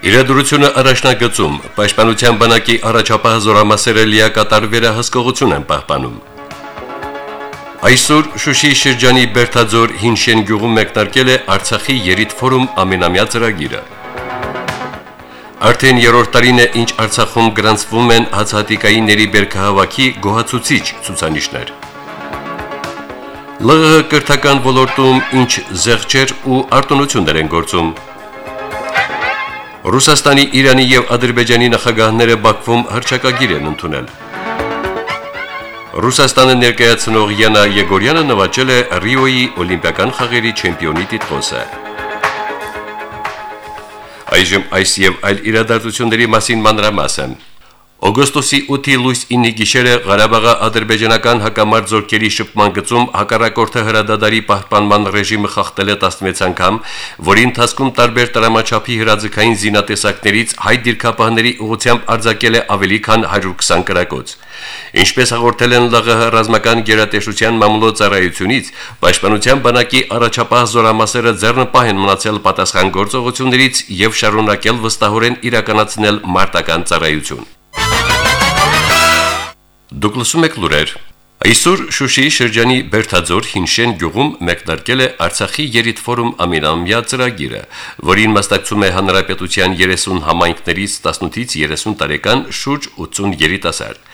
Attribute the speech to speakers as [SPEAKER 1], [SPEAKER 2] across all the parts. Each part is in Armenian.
[SPEAKER 1] Իրադրությունը առաջնագծում. Պաշտպանության բանակի առաջապահ զորամասերը լիակատար վերահսկողություն են պահպանում։ Այսօր Շուշի շրջանի Բերթաձոր Հինշեն գյուղում մեկնարկել է Արցախի երիտ ֆորում ամենամյա ծրագիրը։ Արդեն երրորդ տարին է, ինչ Արցախում գրանցվում են հացահատիկայինների բերքահավաքի գոհացուցիչ ցուցանիշներ։ ԼՂՀ կրթական ոլորտում ինչ զեղչեր ու արտոնություններ են գործում։ Ռուսաստանի, Իրանի եւ Ադրբեջանի նախագահները Բաքվում հրճակագիր են ընդունել։ Ռուսաստանը ներկայացնող Յանա Եգորյանը նվաճել է Ռիոյի օլիմպիական խաղերի չեմպիոնի տիտղոսը։ Այժմ այս եւ այլ իրադարձությունների մասին մանրամասն։ Օգոստոսի 8-ի լույս 9-ի գիշերը Ղարաբաղի ադրբեջանական հակամարտ զորքերի շփման գծում հակառակորդը հրադադարի պահպանման ռեժիմը խախտել է 16 անգամ, որի ընթացքում տարբեր տրամաչափի հրաձգային զինատեսակներից հայ դիրքապահների ուղությամբ արձակել է ավելի քան 120 կրակոց։ Ինչպես հաղորդել են ԼՂՀ ռազմական գերատեսչության մամուլոցարայությունից, պաշտպանության բանակի առաջապահ զորամասերը ձեռնպահ են մնացել պատասխան գործողություններից եւ շարունակել վստահորեն իրականացնել մարտական ծառայություն։ Դուք լսում եք լուրեր։ Այսօր Շուշիի շրջանի Բերթաձոր Հինշեն գյուղում մեկնարկել է Արցախի երիտ ֆորում ամենամյա ծրագիրը, որին մասնակցում է հանրապետության 30 համայնքներից 18-ից 30 տարեկան շուրջ 80 երիտասարդ։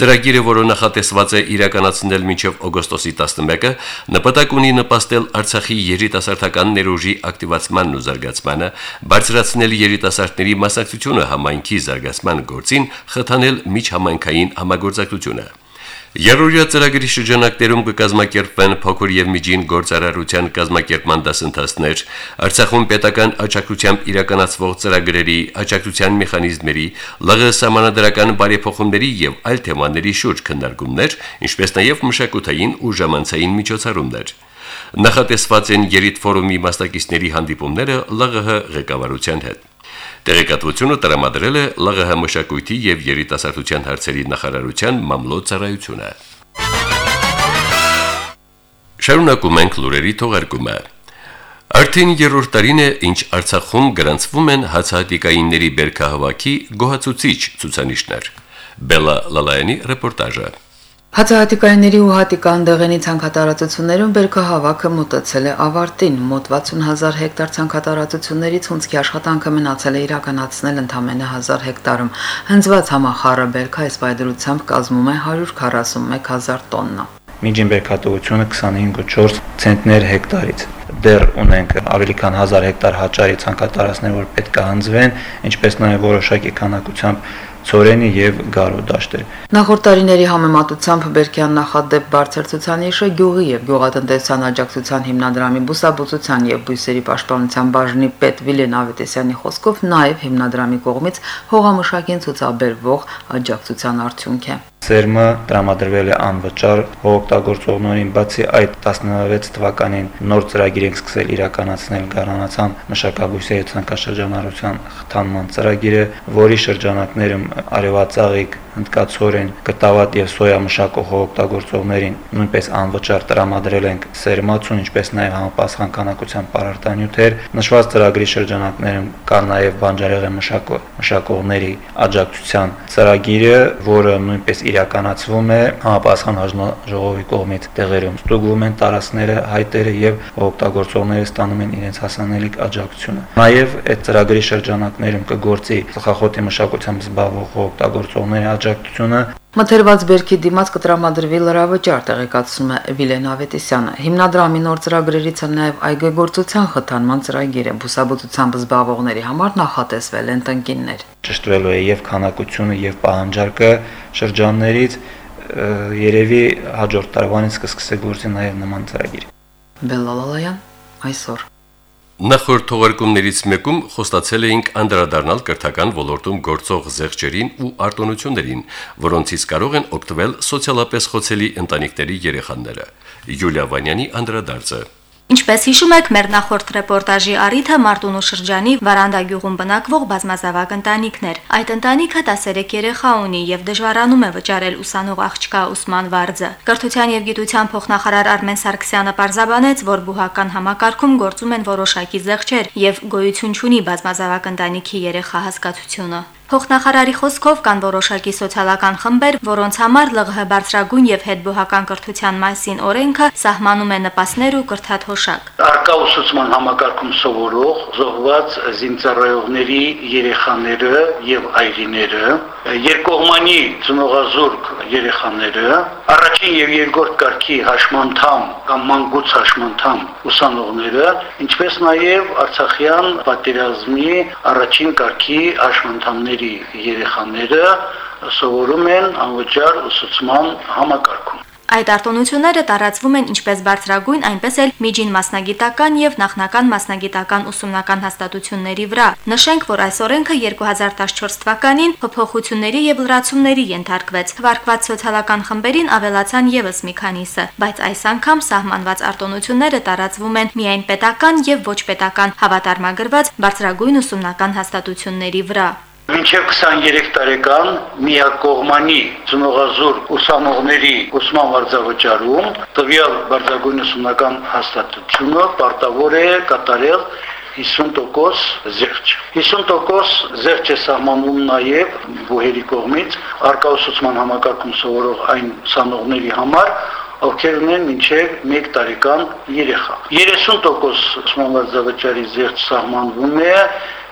[SPEAKER 1] Ծրագիրը, որը նախատեսված է իրականացնել մինչև օգոստոսի 11-ը, նպատակ ունի նպաստել Արցախի երիտասարդական ներուժի ակտիվացմանն ու զարգացմանը, բարձրացնել երիտասարդների մասնակցությունը համայնքի զարգացման գործին, խթանել միջհամայնքային համագործակցությունը։ Երորիա ծրագրի շրջանակներում կկազմակերպվեն փոքր եւ միջին գործարարության կազմակերպման դասընթացներ, Արցախում պետական աջակցությամբ իրականացվող ծրագրերի, աջակցության մեխանիզմերի, ԼՂ համանadrական բարեփոխումների եւ այլ թեմաների շուրջ քննարկումներ, ինչպես նաեւ մշակութային ու ժամանցային միջոցառումներ։ Նախատեսված են երիտ ֆորումի մասնակիցների հանդիպումները ԼՂՀ ղեկավարության հետ։ Տեղեկատվությունը տրամադրել է ԼՂՀ մշակույթի եւ երիտասարդության հարցերի նախարարության մամլոյցարայությունը։ Շարունակում ենք լուրերի թողարկումը։ Արդեն երրորդ տարին է, ինչ Արցախում գրանցվում են հացահատիկայինների բերքահավաքի գոհացուցիչ ցուցանիշներ։ Բելա Լալայանի ռեպորտաժը։
[SPEAKER 2] Հացահատիկայինների ու հատիկան դեղենի ցանկատարածություններում բերքահավաքը մոտեցել է ավարտին։ Մոտ 60000 հեկտար ցանկատարածություններից հունցքի աշխատանքը մնացել է իրականացնել ընդամենը 1000 հեկտարում։ Հնձված համախառը բերքը այս բայդրությամբ կազմում է 141000 տոննա։
[SPEAKER 3] Միջին բերքատվությունը 25.4 ցենտներ հեկտարից դեռ ունենք ավելի քան 1000 հեկտար հաճարի ցանկատարածներ, որ պետք է հնձվեն, ինչպես նաև որոշակի քանակությամբ ծորենի եւ գարու դաշտեր։
[SPEAKER 2] Նախորդ տարիների համեմատությամբ Բերքյան նախադեպ բարձր ցուցանիշը գյուղի եւ գյուղատնտեսության աջակցության հիմնադրամի բուսաբուծության եւ բույսերի պաշտպանության բաժնի պետ Վիլեն Ավետեսյանի խոսքով նաեւ հիմնադրամի կողմից հողամշակին ցուցաբերվող աջակցության արդյունք է։
[SPEAKER 3] Սերմը տրամադրվել է անվճար հողօգտագործողներին, բացի այդ 16 թվականին նոր ծրագիր ենք սկսել իրականացնել Գարանացան մշակաբույսերի ցանկաշրջանառության խթանման ծրագիրը, որի շրջանակներում արևածաղիկ, հնդկացորեն, կտավատ եւ սոյա մշակող հողօգտագործողներին նույնպես անվճար տրամադրել ենք սերմացուն, ինչպես նաեւ համապատասխան քանակությամբ պարարտանյութեր։ Նշված ծրագրի շրջանակներում կա նաեւ բանջարեղեն մշակող մշակողների աջակցության ծրագիրը, որը նույնպես իրականացվում է համապատասխան հանձնաժողովի կողմից տեղերում ստուգվում են տարածքները, հայտերը եւ օգտագործողները ստանում են իրենց հասանելիք աջակցությունը։ Նաեւ այդ ծրագրի շրջանակներում կգործի ծխախոտի մշակությամբ զբաղվող օգտագործողների աջակցությունը
[SPEAKER 2] Մթերված բերքի դիմաց կտրամադրվի լրավճար տեղեկացնում է Վիլեն Ավետիսյանը։ Հիմնադրամի նոր ծրագրերից է նաև այգեգործության խթանման ծրագիրը։ Բուսաբուծությամբ զբաղվողների համար նախատեսվել են տնկիններ։
[SPEAKER 3] Ճշտվելու է եւ քանակությունը եւ պահանջարկը շրջաններից երևի հաջորդ տարվանից կսկսե գործի նաև նման ծրագիր։
[SPEAKER 2] Բելալալայան այսօր
[SPEAKER 1] Նախորդ թողարկումներից մեկում խոստացել էինք անդրադառնալ կրթական ոլորտում գործող զեղչերին ու արտոնություններին, որոնցից կարող են օգտվել սոցիալապես խոցելի ընտանիքների երեխաները։ Յուլիա Վանյանի անդրադարձը։
[SPEAKER 4] Ինչպես հիշում եք, մեր նախորդ ռեպորտաժի առիթը Մարտունու շրջանի Վարանդա գյուղում բնակվող բազմազավակ ընտանիքն էր։ Այդ ընտանիքը 13 երեխա ունի եւ դժվարանում է վճարել ուսանող աղջկա ուսման վարձը։ Կրթության եւ գիտության փոխնախարար Արմեն Սարգսյանը պարզաբանեց, որ բուհական համակարգում գործում են որոշակի զեղչեր եւ գոյություն չունի բազմազավակ ընտանիքի երեխա հասկացությունը։ Փոխնախարարի խոսքով կան որոշակի սոցիալական խմբեր, որոնց համար ԼՂՀ բարձրագույն եւ հետբուհական կրթության մասին օրենքը սահմանում է նպաստներ ու կրթաթոշակ։
[SPEAKER 5] Արկա ուսուցման համակարգում սովորող զոհված զինծառայողների երեխաները եւ այրիները, երկկողմանի ծնողազուրկ երեխաները, առաջին եւ երկրորդ կարգի հաշմանդամ կամ մանկուց հաշմանդամ ուսանողները, ինչպես նաեւ Արցախյան պատերազմի առաջին կարգի հաշմանդամների երեխաները սովորում են անվճար ուսուցման համակարգում։
[SPEAKER 4] Այդ արտոնությունները տարածվում են ինչպես բարձրագույն, այնպես էլ միջին մասնագիտական եւ նախնական մասնագիտական ուսումնական հաստատությունների վրա։ Նշենք, որ այս օրենքը 2014 թվականին փոփոխությունների եւ լրացումների ենթարկվեց։ Թվարկված սոցիալական խմբերին ավելացան եւս մի քանիսը, բայց այս անգամ սահմանված արտոնությունները տարածվում են միայն պետական եւ ոչ պետական հավատարմագրված բարձրագույն ուսումնական հաստատությունների վրա։
[SPEAKER 5] Մինչև 23 տարեկան միակողմանի ծնողազուր ուսանողների ուսման վարձավճարում տվյալ բարձրագույն ուսումնական հաստատությունը պարտավոր է կատարել 50% զեղչ։ 50% զեղչ է սահմանում նաև բուհերի կողմից արկա ուսուցման համակարգում սովորող այն ուսանողների համար, ովքեր ունեն մինչև 1 տարեկան երեխա։ 30% ուսման վարձավճարի զեղչ սահմանվում է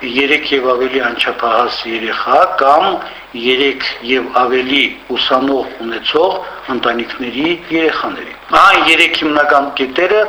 [SPEAKER 5] 3 եւ ավելի անչափահաս երեխա կամ 3 եւ ավելի ուսանող ունեցող ընտանիքների երեխաների։ Ահա 3 հիմնական կետերը,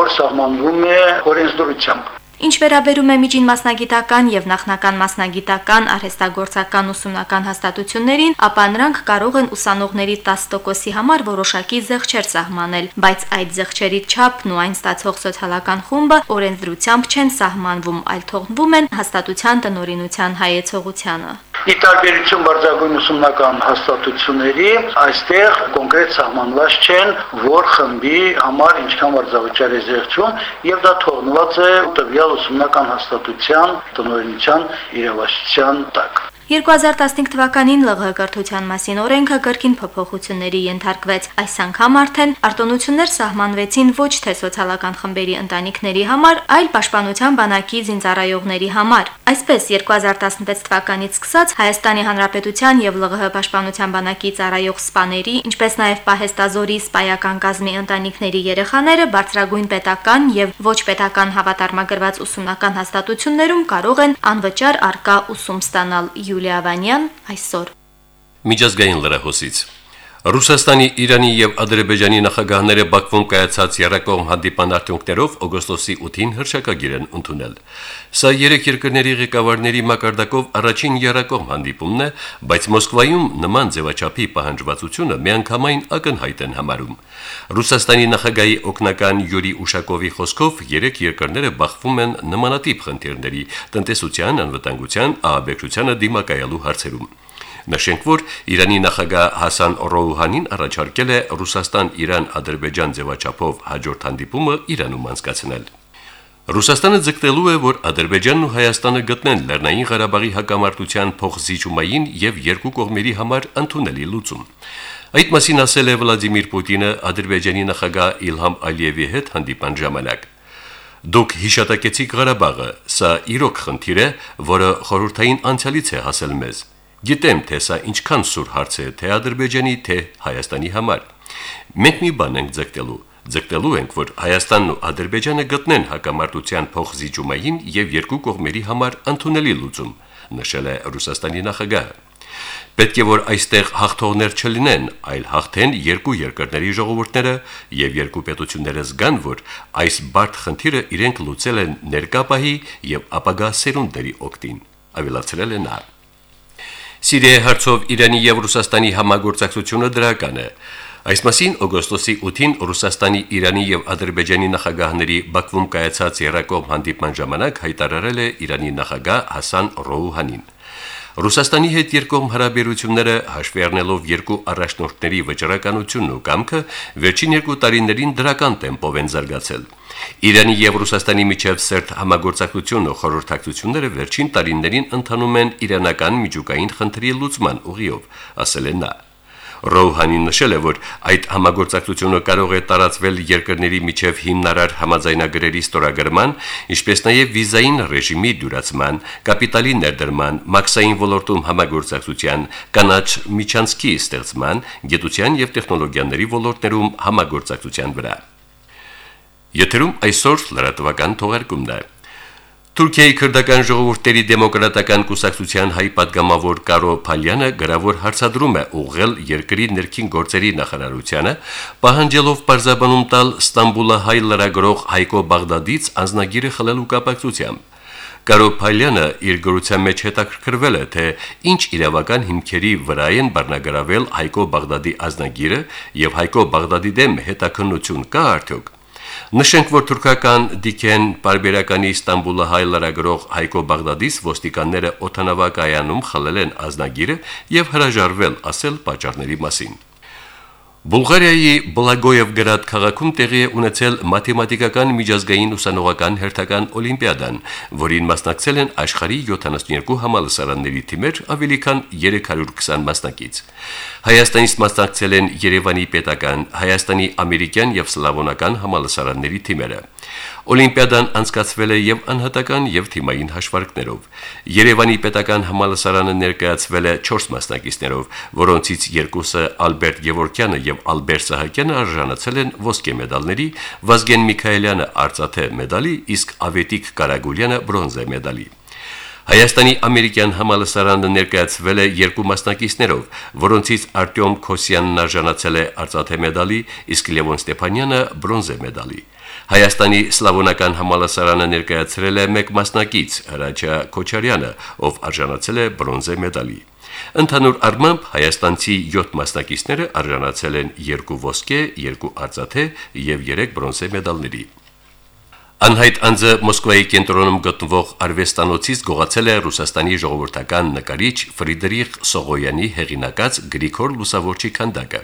[SPEAKER 5] որ սահմանվում է օրենսդրությամբ։
[SPEAKER 4] Ինչ վերաբերում է միջին մասնագիտական եւ նախնական մասնագիտական արհեստագործական ուսումնական հաստատություններին, ապա նրանք կարող են ուսանողների 10%-ի համար որոշակի զեղչեր սահմանել, բայց այդ զեղչերի չափն ու այն ստացող սոցիալական խումբը օրենսդրությամբ չեն սահմանվում, այլ թողնվում են հաստատության տնօրինության հայեցողությանը։
[SPEAKER 5] Ի տարբերություն բարձրագույն ուսումնական հաստատությունների, այստեղ կոնկրետ սահմանված չեն, որ խմբի համար ինչքան վարձավճար է զեղչում, եւ դա թողնված է տվյալ ուսումնական հաստատության տնօրինության իրավասության տակ։
[SPEAKER 4] 2015 թվականին ԼՂՀ կրթության մասին օրենքը կրկին փոփոխությունների ենթարկվեց։ Այս անգամ արդեն արտոնություններ սահմանվեցին ոչ թե սոցիալական խմբերի ընտանիքների համար, այլ պաշտպանության բանակի զինծառայողների համար։ Այսպես 2016 թվականից սկսած Հայաստանի Հանրապետության եւ ԼՂՀ պաշտպանության բանակի ծառայող սպաների, ինչպես նաեւ պահեստազորի սպայական կազմի ընտանիքների երեխաները բարձրագույն պետական եւ ոչ պետական հավատարմագրված ուսումնական հաստատություններում կարող են անվճար արկա ուսում ստանալ Յուլիա Վանյան այսօր։
[SPEAKER 1] Միջազգային լրահոսից Ռուսաստանի, Իրանի եւ Ադրբեջանի նախագահները Բաքվում կայացած երակողմ հանդիպան արդյունքներով օգոստոսի 8-ին հրշակագիր են ընդունել։ Սա երեք երկրների ղեկավարների մակարդակով առաջին երակողմ հանդիպումն է, բայց Մոսկվայում նման ձևաչափի պահանջվածությունը միանգամայն ակնհայտ են համարում։ Ռուսաստանի նախագահի օկնական Յուրի Ուշակովի խոսքով երեք երկրները բախվում են նմանատիպ խնդիրների՝ տնտեսության, անվտանգության, ահաբեկչությանը դիմակայելու հարցերում։ Նշենք, որ Իրանի նախագահ Հասան Ռոուհանին առաջարկել է Ռուսաստան-Իրան-Ադրբեջան ձևաչափով հաջորդ հանդիպումը Իրանում անցկացնել։ Ռուսաստանը ձգտելու է, որ Ադրբեջանն ու Հայաստանը գտնեն Լեռնային Ղարաբաղի հակամարտության փոխզիջումային եւ երկու կողմերի համար ընդունելի լուծում։ Այդ մասին ասել է Վլադիմիր Պուտինը Ադրբեջանի նախագահ Իլհամ Ալիևի հետ հանդիպան ժամանակ։ Դուք հիշատակեցիք Ղարաբաղը, սա իրոք խնդիր է, որը խորհրդային անցյալից է հասել մեզ։ Գիտեմ, թե սա ինչքան սուր հարց է թե Ադրբեջանի, թե Հայաստանի համար։ Մենք մի բան ենք ձգտելու, ձգտելու ենք, որ Հայաստանն ու Ադրբեջանը գտնեն հակամարտության փոխզիջումային եւ երկու կողմերի համար ընդունելի լուծում, նշել է Ռուսաստանի նախագահը։ Պետք է որ այստեղ հաղթողներ չլինեն, այլ հաղթեն երկու երկրների ժողովուրդները եւ երկու պետությունները զգան, որ այս բարդ խնդիրը իրենք լուծել են ներկապահի եւ ապագա սերունդների օգտին։ Ավելացրել է նա. Սիրիայի հարցով Իրանի եւ Ռուսաստանի համագործակցությունը դրական է։ Այս մասին օգոստոսի 8-ին Ռուսաստանի, Իրանի եւ Ադրբեջանի նախագահների Բաքվում կայացած երակողմ հանդիպման ժամանակ հայտարարել է Իրանի նախագահ Հասան Ռոուհանին։ Ռուսաստանի հետ երկկողմ հարաբերությունները հաշվի առնելով երկու առաջնորդների վճռականությունն ու կամքը վերջին երկու տարիներին դրական տեմպով են զարգացել։ Իրանի եւ Ռուսաստանի միջև սերտ համագործակցությունն ու խորհրդակցությունները վերջին տարիներին ընթանում են իրանական միջուկային խնդրի լուծման ուղիով, ասել է նա. Ռոուհանին նշել է, որ այդ համագործակցությունը կարող է տարածվել երկրների միջև հիմնարար համաձայնագրերի ստորագրման, ինչպես նաև վիզային ռեժիմի դյուրացման, կապիտալի ներդրման, մաքսային ոլորտում համագործակցության, կանաչ միջանցքի ստեղծման, գիտության եւ տեխնոլոգիաների ոլորտներում համագործակցության վրա։ Եթերում այսօր լրատվական թողարկումն է։ Թուրքիայի քրդական ժողովուրդների դեմոկրատական կուսակցության հայ падգամավոր Կարո Փալյանը գրավոր հարցադրում է ուղղել երկրի ներքին գործերի նախարարությանը, պահանջելով բարձաբանում տալ Ստամբուլը հայ լրագրող Հայկո Բաղդադից անznագիրը խլելու կապակցությամբ։ Կարո Փալյանը իր գրության մեջ հետաքրքրվել է, թե ինչ իրավական հիմքերի վրա են բռնագրավել Հայկո Բաղդադի ազնագիրը եւ Հայկո Բաղդադի դեմ հետաքննություն կա արդյոք։ Նշենք, որ թուրքական Դիքեն Պարբերականի Ստամբուլը հայ լրագրող Հայկո Բաղդադիս ոստիկանները օթանավակայանում խլել են ազնագիրը եւ հրաժարվել ասել պատճառների մասին։ Բուլղարիայի Բլագոև գրад քաղաքում տեղի է ունեցել մաթեմատիկական միջազգային ուսանողական հերթական օլիմպիադան, որին մասնակցել են աշխարհի 72 համալսարանների թիմեր ավելի քան 320 մասնակից։ Հայաստանից մասնակցել են Երևանի պետական, Հայաստանի ամերիկյան եւ սլավոնական համալսարանների թիմերը։ Օլիմպիադան անցկացվել է եւ անհատական եւ թիմային հաշվարկներով։ Երևանի պետական համալսարանը ներկայացվել է 4 մասնակիցներով, որոնցից երկուսը Ալբերտ Գևորքյանը եւ Ալբերտ Սահակյանը արժանացել են ոսկե մեդալների, Վազգեն Միքայելյանը արծաթե մեդալի, իսկ Ավետիք Կարագուլյանը բրոնզե մեդալի։ Հայաստանի ամերիկյան համալսարանը ներկայացվել է երկու մասնակիցներով, որոնցից Արտյոմ Քոսյանն արժանացել է արծաթե մեդալի, իսկ Լևոն Ստեփանյանը բրոնզե մեդալի։ Հայաստանի Սլավոնական համալսարանը ներկայացրել է մեկ մասնակից Հրաչա Քոչարյանը, ով արժանացել է բրոնզե մեդալի։ Ընդհանուր առմամբ հայաստանցի 7 մասնակիցները արժանացել են 2 ոսկե, 2 արծաթե եւ 3 բրոնզե մեդալների։ Անհայտ անձը Մոսկվայի կենտրոնում գտնվող արվեստանոցից գողացել է Ռուսաստանի ժողովրդական նկարիչ Ֆրիդրիխ Սողոյանի հեղինակած Գրիգոր Լուսավորչի քանդակը։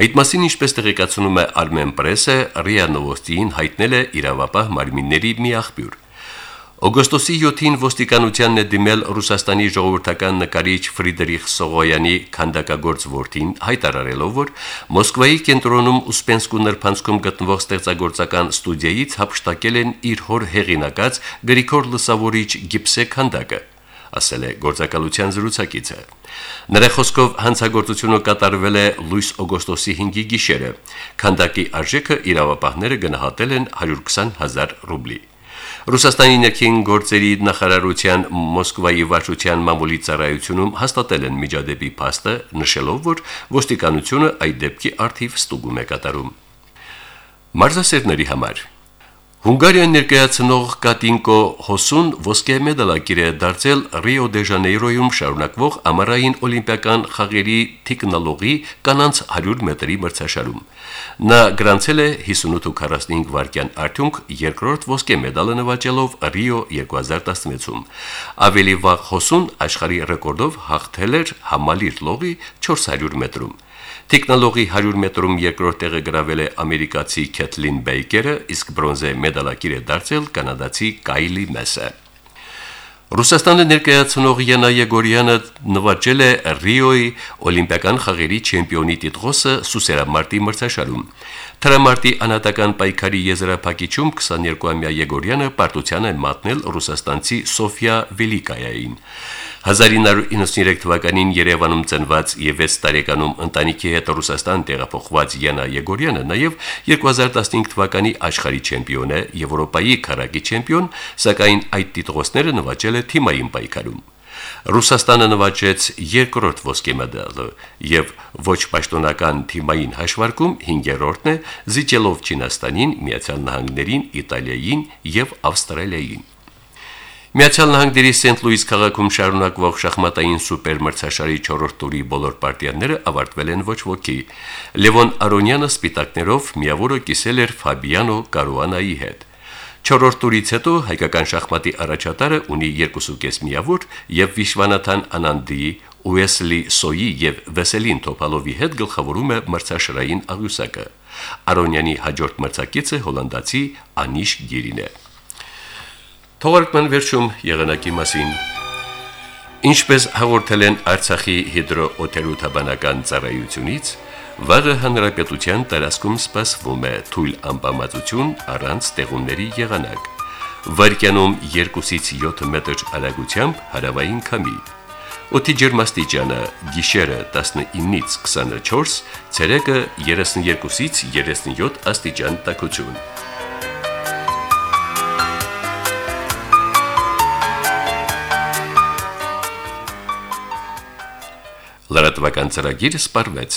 [SPEAKER 1] Այդ մասին ինչպես տեղեկացնում է Armen Press-ը, ՌԻԱ Նովոստին հայտնել է իրավապահ մարմինների մի աղբյուր։ Օգոստոսի 7-ին ոստիկանությանն է դիմել Ռուսաստանի ժողովրդական նկարիչ Ֆրիդրիխ Սողոյանի քանդակագործ որդին, հայտարարելով, որ Մոսկվայի կենտրոնում Ուսպենսկու նրբանցքում գտնվող ստեղծագործական ստուդիայից հապշտակել են իր հոր հեղինակած Գրիգոր Լսավորիչ գիպսե քանդակը ասել է գործակալության զրուցակիցը։ Նրա խոսքով հանցագործությունը կատարվել է լույս օգոստոսի 5-ի գիշերը։ Քանդակի արժեքը իրավապահները գնահատել են 120.000 ռուբլի։ Ռուսաստանի ներքին գործերի նախարարության Մոսկվայի վարչության մամուլի ծառայությունում հաստատել են միջադեպի փաստը, նշելով, որ ոստիկանությունը այդ դեպքի արդիվ ստուգում է կատարում։ Մարզասերների համար Հունգարիան ներկայացնող Կատինկո Հոսուն ոսկե մեդալակիր է դարձել Ռիո դե Ժանեյրոյում շարունակվող ամառային օլիմպիական խաղերի թիկնալողի կանանց 100 մետրի մրցաշարում։ Նա գրանցել է 58.45 վայրկյան արդյունք երկրորդ ոսկե մեդալը նվաճելով Ռիո 2016-ում։ Ավելի վաղ Հոսուն աշխարհի ռեկորդով հաղթել էր համալիր լողի 400 մետրում։ Տեխնոլոգի 100 մետրում երկրորդ տեղը գրավել է ամերիկացի Քեթլին Բեյքերը, իսկ բրոնզե մեդալակիր է դարձել կանադացի Կայլի Մեսը։ Ռուսաստանը ներկայացնող Յանա Եգորյանը նվաճել է Ռիոյի օլիմպիական խաղերի չեմպիոնի տիտղոսը Սուսերամարտի մրցաշարում։ Թրամարտի անհատական պայքարի եզրափակիչում 22-ամյա Եգորյանը պարտության է մատնել ռուսաստանցի Սոֆիա Վելիկայային։ 1993 թվականին Երևանում ծնված եւ 6 տարեկանում ընտանիքի հետ Ռուսաստան տեղափոխված Յանա Եգորյանը նաեւ 2015 թվականի աշխարհի չեմպիոն է, Եվրոպայի քարակի չեմպիոն, սակայն այդ տիտղոսները նվաճել է թիմային պայքարում։ Ռուսաստանը նվաճեց երկրորդ ոսկե մեդալը եւ ոչ պաշտոնական թիմային հաշվարկում 5-րդն է, զիջելով Չինաստանին, Միացյալ Նահանգներին, Իտալիային եւ Ավստրալիային։ Միացյալ Նահանգների Սենթ Լուիս քաղաքում շարունակվող շախմատային սուպեր մրցաշարի 4-րդ տուրի բոլոր պարտիաները ավարտվել են ոչ ոքի։ Լևոն Արոնյանը սպիտակներով միավորը կիսել էր Ֆաբիանո Կարուանայի հետ։ 4-րդ տուրից հետո հայկական շախմատի առաջատարը ունի 2.5 միավոր եւ Վիշվանաթան Անանդի, Ուեսլի Սոյի եւ Վեսելին Թոփալովի հետ գլխավորում է մրցաշարային աղյուսակը։ Արոնյանի հաջորդ մրցակիցը հոլանդացի Անիշ Գիրին է։ Թողարկման վերջում եղանակի մասին Ինչպես հաղորդել են Արցախի հիդրոօթերոթաբանական ծառայությունից, վաղը հանրապետության տարածքում սպասվում է թույլ անբավարարություն առանց տեղումների եղանակ։ Վարկյանում 2-ից 7 մետր արագությամբ հարավային քամի։ Օդի ջերմաստիճանը՝ գիշերը 19-ից 24, ցերեկը 32-ից 37 աստիճան տաքություն։ Լրատվական ծրագիրը սպարվեց։